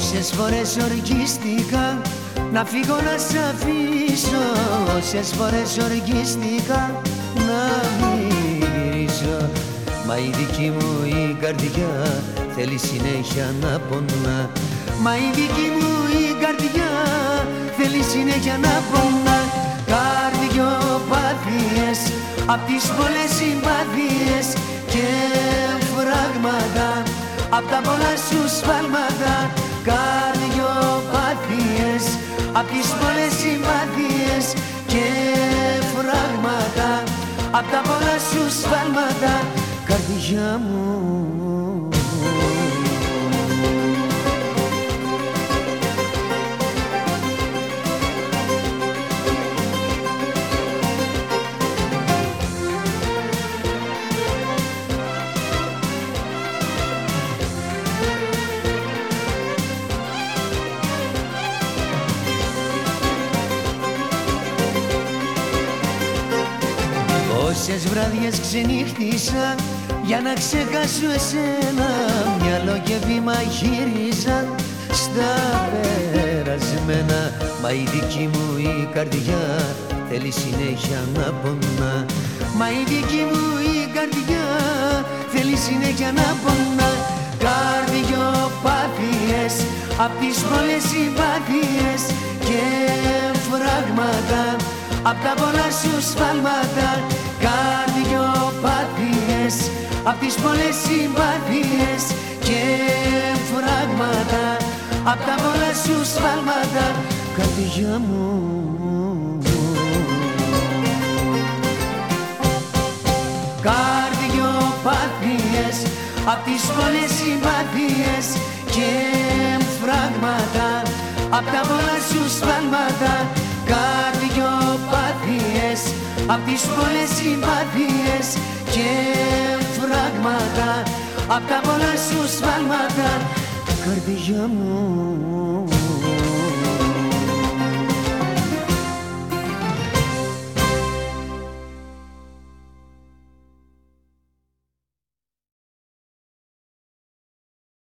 Όσες φορές ορκίστηκα να φύγω να σ' αφήσω. Όσες φορές ορκίστηκα να μυρίσω Μα η δική μου η καρδιά θέλει συνέχεια να πονά. Μα η δική μου η καρδιά θέλει συνέχεια να πονά. Καρδιοπάθειες απ' τις πολλές συμπάθειες και φράγματα. Απ' τα πολλά απ' τις πολλές συμπάθειες και φράγματα απ' τα πολλά σου σφάλματα καρδιά μου Πόσες βράδιες ξενύχτησα για να ξεχάσω εσένα Μυαλό και βήμα γύριζα στα περασμένα. Μα η δική μου η καρδιά θέλει συνέχεια να πονά. Μα η δική μου η καρδιά θέλει συνέχεια να πονά. Καρδιοπάθειες απ' τις πολλές συμπάθειες και φράγματα απ' τα πολλά σου σφάλματα. καρδιοπάθειες απ' τις πολλές συμπάθειες και φράγματα απ' τα πολλά σου σφάλματα καρδιά μου. Καρδιοπάθειες απ' τις πολλές συμπάθειες και φράγματα απ' τα πολλά σου σφάλματα καρδιοπάθειες απ' τις πολλές συμπάθειες και φράγματα απ' τα πολλά σου σφάλματα. Καρδιά μου